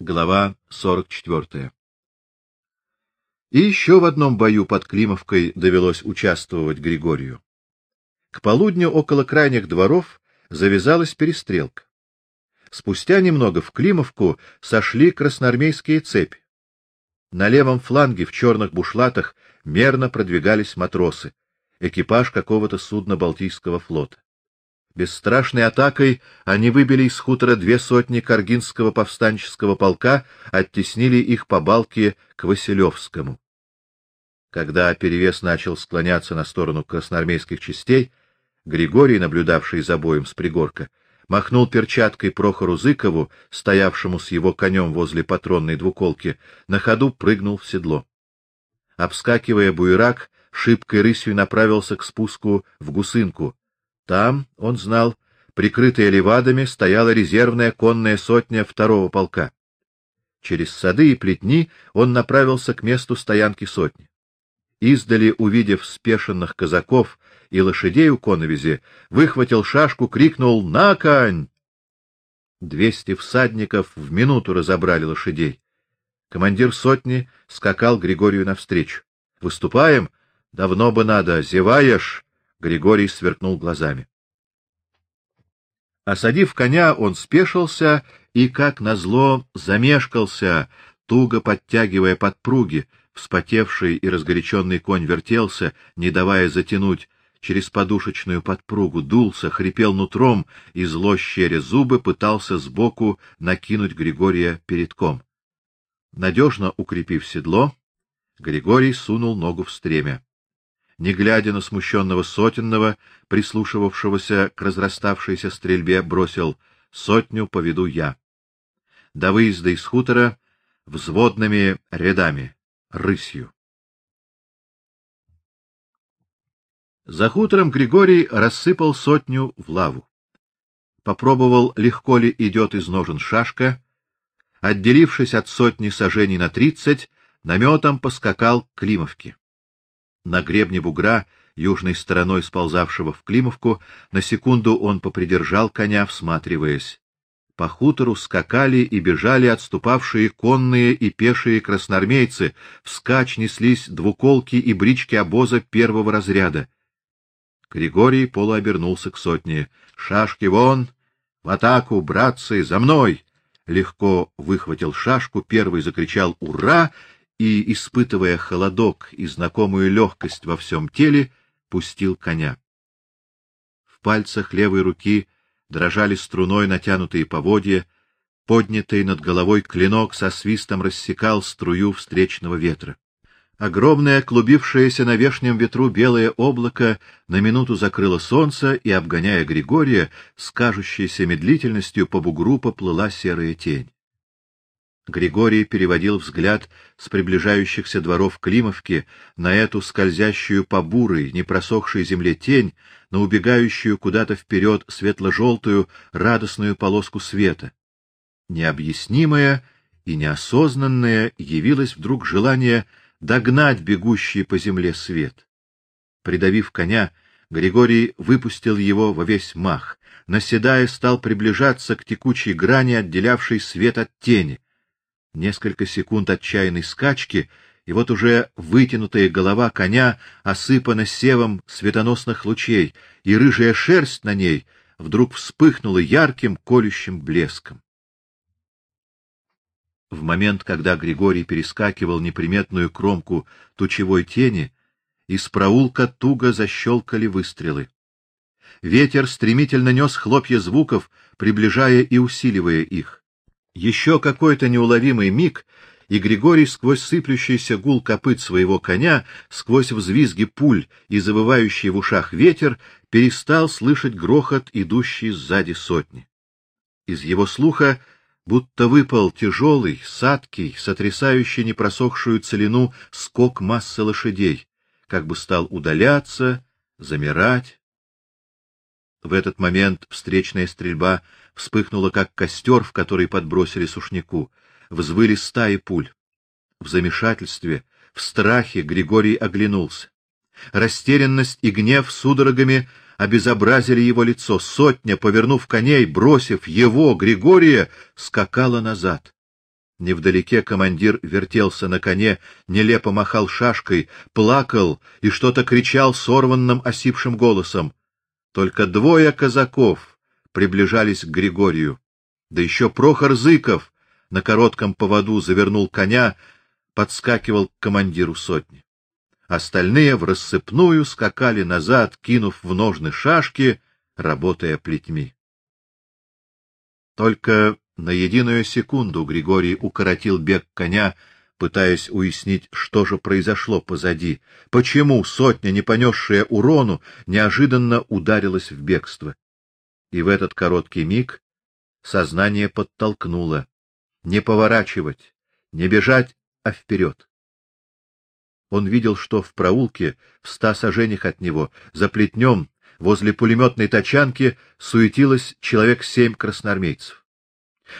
Глава 44. И еще в одном бою под Климовкой довелось участвовать Григорию. К полудню около крайних дворов завязалась перестрелка. Спустя немного в Климовку сошли красноармейские цепи. На левом фланге в черных бушлатах мерно продвигались матросы, экипаж какого-то судна Балтийского флота. Бесстрашной атакой они выбили из хутора две сотни каргинского повстанческого полка, оттеснили их по балке к Василевскому. Когда перевес начал склоняться на сторону красноармейских частей, Григорий, наблюдавший за боем с пригорка, махнул перчаткой Прохору Зыкову, стоявшему с его конем возле патронной двуколки, на ходу прыгнул в седло. Обскакивая буерак, шибкой рысью направился к спуску в Гусынку, там, он знал, прикрытая левадами, стояла резервная конная сотня второго полка. Через сады и плетни он направился к месту стоянки сотни. Издали, увидев спешенных казаков и лошадей у коновизи, выхватил шашку, крикнул «На конь!». Двести всадников в минуту разобрали лошадей. Командир сотни скакал Григорию навстречу. «Выступаем? Давно бы надо. Зеваешь?» Григорий сверкнул глазами. Осадив коня, он спешился и, как назло, замешкался, туго подтягивая подпруги. Вспотевший и разгоряченный конь вертелся, не давая затянуть через подушечную подпругу, дулся, хрипел нутром и, зло щеря зубы, пытался сбоку накинуть Григория передком. Надежно укрепив седло, Григорий сунул ногу в стремя не глядя на смущенного сотенного, прислушивавшегося к разраставшейся стрельбе, бросил сотню поведу я. До выезда из хутора взводными рядами, рысью. За хутором Григорий рассыпал сотню в лаву. Попробовал, легко ли идет из ножен шашка, отделившись от сотни сажений на тридцать, наметом поскакал к Климовке. На гребне бугра, южной стороной сползавшего в Климовку, на секунду он попридержал коня, всматриваясь. По хутору скакали и бежали отступавшие конные и пешие красноармейцы, вскачь неслись двуколки и брички обоза первого разряда. Григорий полуобернулся к сотне. Шашки вон, в атаку, братцы, за мной! Легко выхватил шашку, первый закричал ура и, испытывая холодок и знакомую легкость во всем теле, пустил коня. В пальцах левой руки дрожали струной натянутые поводья, поднятый над головой клинок со свистом рассекал струю встречного ветра. Огромное, клубившееся на вешнем ветру белое облако на минуту закрыло солнце, и, обгоняя Григория, с кажущейся медлительностью по бугру поплыла серая тень. Григорий переводил взгляд с приближающихся дворов Климовки на эту скользящую по бурой, непросохшей земле тень, на убегающую куда-то вперед светло-желтую радостную полоску света. Необъяснимое и неосознанное явилось вдруг желание догнать бегущий по земле свет. Придавив коня, Григорий выпустил его во весь мах, наседая стал приближаться к текучей грани, отделявшей свет от тени. Несколько секунд отчаянной скачки, и вот уже вытянутая голова коня осыпана севом светоносных лучей, и рыжая шерсть на ней вдруг вспыхнула ярким колющим блеском. В момент, когда Григорий перескакивал неприметную кромку тучевой тени, из проулка туго защелкали выстрелы. Ветер стремительно нес хлопья звуков, приближая и усиливая их. Еще какой-то неуловимый миг, и Григорий сквозь сыплющийся гул копыт своего коня, сквозь взвизги пуль и завывающий в ушах ветер, перестал слышать грохот, идущий сзади сотни. Из его слуха будто выпал тяжелый, садкий, сотрясающий непросохшую целину скок массы лошадей, как бы стал удаляться, замирать. В этот момент встречная стрельба вспыхнула, как костер, в который подбросили сушняку. Взвыли стаи пуль. В замешательстве, в страхе Григорий оглянулся. Растерянность и гнев судорогами обезобразили его лицо. Сотня, повернув коней, бросив его, Григория, скакала назад. Невдалеке командир вертелся на коне, нелепо махал шашкой, плакал и что-то кричал сорванным осипшим голосом. Только двое казаков приближались к Григорию. Да еще Прохор Зыков на коротком поводу завернул коня, подскакивал к командиру сотни. Остальные в рассыпную скакали назад, кинув в ножны шашки, работая плетьми. Только на единую секунду Григорий укоротил бег коня, пытаясь уяснить, что же произошло позади, почему сотня, не понесшая урону, неожиданно ударилась в бегство. И в этот короткий миг сознание подтолкнуло не поворачивать, не бежать, а вперед. Он видел, что в проулке, в ста саженях от него, за плетнем, возле пулеметной тачанки, суетилось человек семь красноармейцев.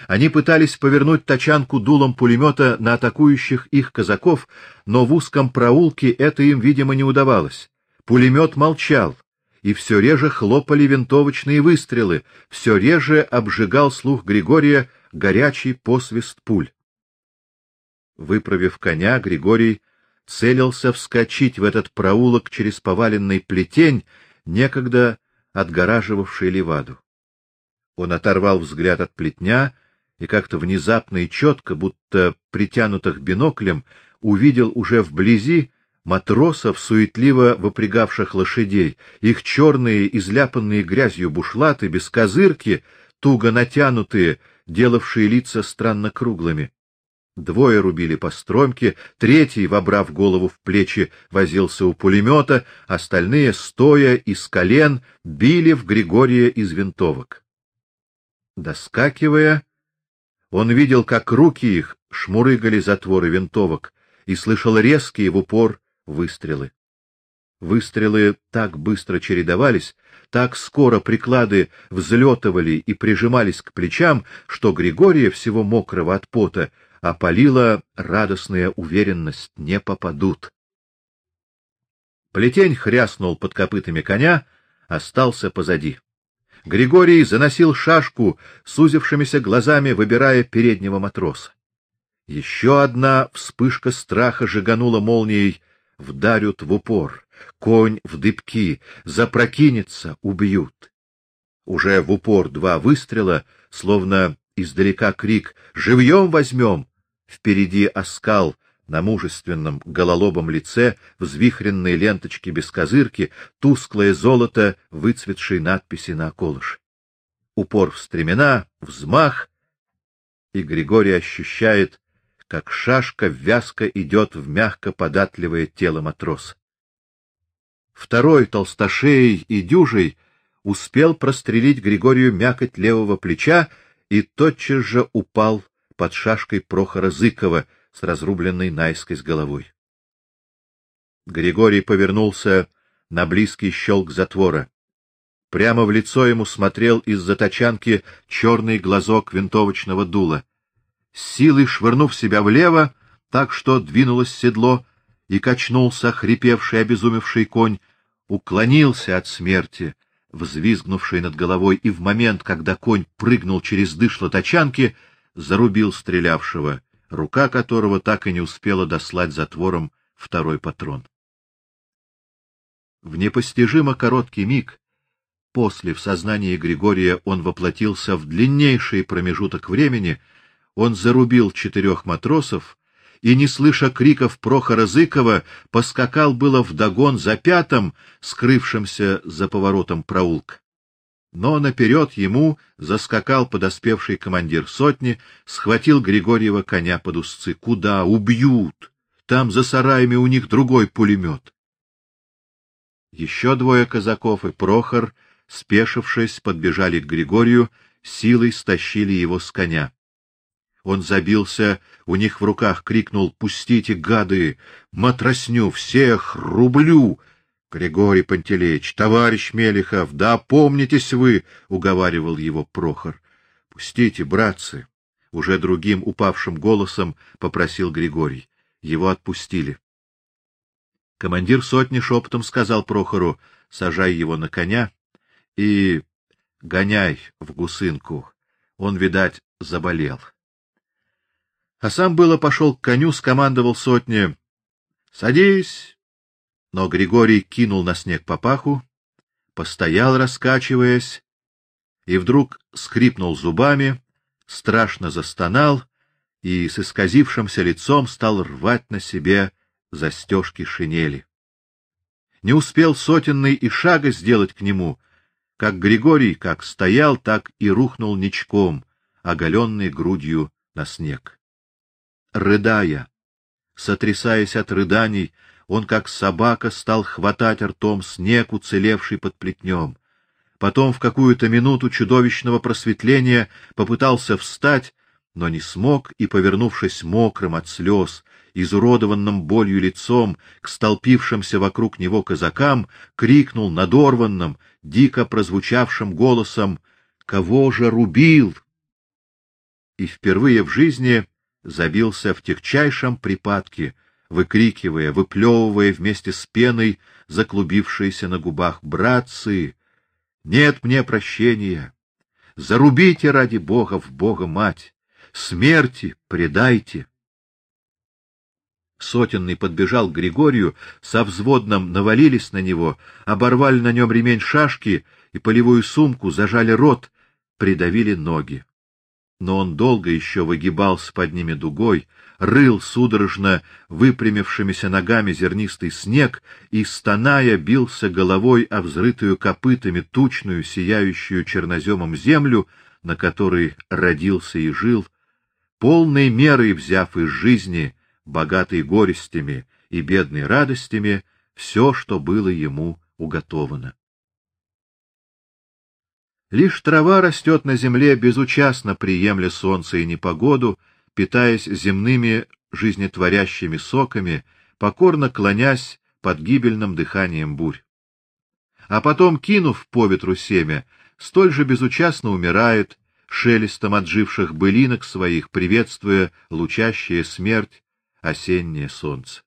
Они пытались повернуть тачанку дулом пулемета на атакующих их казаков, но в узком проулке это им, видимо, не удавалось. Пулемет молчал, и все реже хлопали винтовочные выстрелы, все реже обжигал слух Григория горячий посвист пуль. Выправив коня, Григорий целился вскочить в этот проулок через поваленный плетень, некогда отгораживавший леваду. Он оторвал взгляд от плетня и как-то внезапно и четко, будто притянутых биноклем, увидел уже вблизи матросов, суетливо выпрягавших лошадей, их черные, изляпанные грязью бушлаты, без козырки, туго натянутые, делавшие лица странно круглыми. Двое рубили по стромке, третий, вобрав голову в плечи, возился у пулемета, остальные, стоя из колен, били в Григория из винтовок. Доскакивая, он видел, как руки их шмурыгали затворы винтовок, и слышал резкие в упор выстрелы. Выстрелы так быстро чередовались, так скоро приклады взлетывали и прижимались к плечам, что Григория, всего мокрого от пота, опалила радостная уверенность — не попадут. Плетень хряснул под копытами коня, остался позади. Григорий заносил шашку, сузившимися глазами выбирая переднего матроса. Еще одна вспышка страха жиганула молнией, вдарят в упор, конь в дыбки, запрокинется, убьют. Уже в упор два выстрела, словно издалека крик «Живьем возьмем!» Впереди оскал на мужественном гололобом лице, взвихренные ленточки без козырки, тусклое золото, выцветшей надписи на околыше. Упор в стремена, взмах, и Григорий ощущает, как шашка вязко идет в мягко податливое тело матроса. Второй толстошеей и дюжей успел прострелить Григорию мякоть левого плеча и тотчас же упал под шашкой Прохора Зыкова с разрубленной наискось головой. Григорий повернулся на близкий щелк затвора. Прямо в лицо ему смотрел из-за тачанки черный глазок винтовочного дула. С силой швырнув себя влево, так что двинулось седло, и качнулся хрипевший обезумевший конь, уклонился от смерти, взвизгнувший над головой, и в момент, когда конь прыгнул через дышло тачанки, зарубил стрелявшего, рука которого так и не успела дослать затвором второй патрон. В непостижимо короткий миг после в сознании Григория он воплотился в длиннейший промежуток времени, он зарубил четырех матросов и, не слыша криков Прохора Зыкова, поскакал было вдогон за пятым, скрывшимся за поворотом проулка но наперед ему заскакал подоспевший командир сотни, схватил Григорьева коня под узцы. Куда убьют? Там за сараями у них другой пулемет. Еще двое казаков и Прохор, спешившись, подбежали к Григорию, силой стащили его с коня. Он забился, у них в руках крикнул: "Пустите, гады, матросню всех рублю!" Григорий Пантелеич, товарищ Мелихов, да помнитесь вы, уговаривал его Прохор. Пустите, братцы, уже другим упавшим голосом попросил Григорий. Его отпустили. Командир сотни шепотом сказал Прохору: "Сажай его на коня и гоняй в гусынку. Он, видать, заболел". А сам было пошел к коню, скомандовал сотне: "Садись!" Но Григорий кинул на снег папаху, постоял, раскачиваясь, и вдруг скрипнул зубами, страшно застонал и с исказившимся лицом стал рвать на себе застежки шинели. Не успел сотенный и шага сделать к нему, как Григорий как стоял, так и рухнул ничком, оголенный грудью на снег. Рыдая, сотрясаясь от рыданий, он как собака стал хватать ртом снег, уцелевший под плетнем. Потом в какую-то минуту чудовищного просветления попытался встать, но не смог и, повернувшись мокрым от слез, изуродованным болью лицом к столпившимся вокруг него казакам, крикнул надорванным, дико прозвучавшим голосом: "Кого же рубил?" И впервые в жизни забился в тягчайшем припадке, выкрикивая, выплевывая вместе с пеной, заклубившейся на губах: "Братцы, нет мне прощения! Зарубите ради Бога в Бога мать! Смерти предайте!" Сотенный подбежал к Григорию, со взводным навалились на него, оборвали на нем ремень шашки и полевую сумку, зажали рот, придавили ноги. Но он долго еще выгибался под ними дугой, рыл судорожно выпрямившимися ногами зернистый снег и стоная бился головой о взрытую копытами тучную сияющую черноземом землю, на которой родился и жил, полной мерой взяв из жизни богатый горестями и бедный радостями, все, что было ему уготовано. Лишь трава растет на земле, безучастно приемля солнце и непогоду, питаясь земными жизнетворящими соками, покорно клонясь под гибельным дыханием бурь. А потом, кинув по ветру семя, столь же безучастно умирает, шелестом отживших былинок своих приветствуя лучащая смерть осеннее солнце.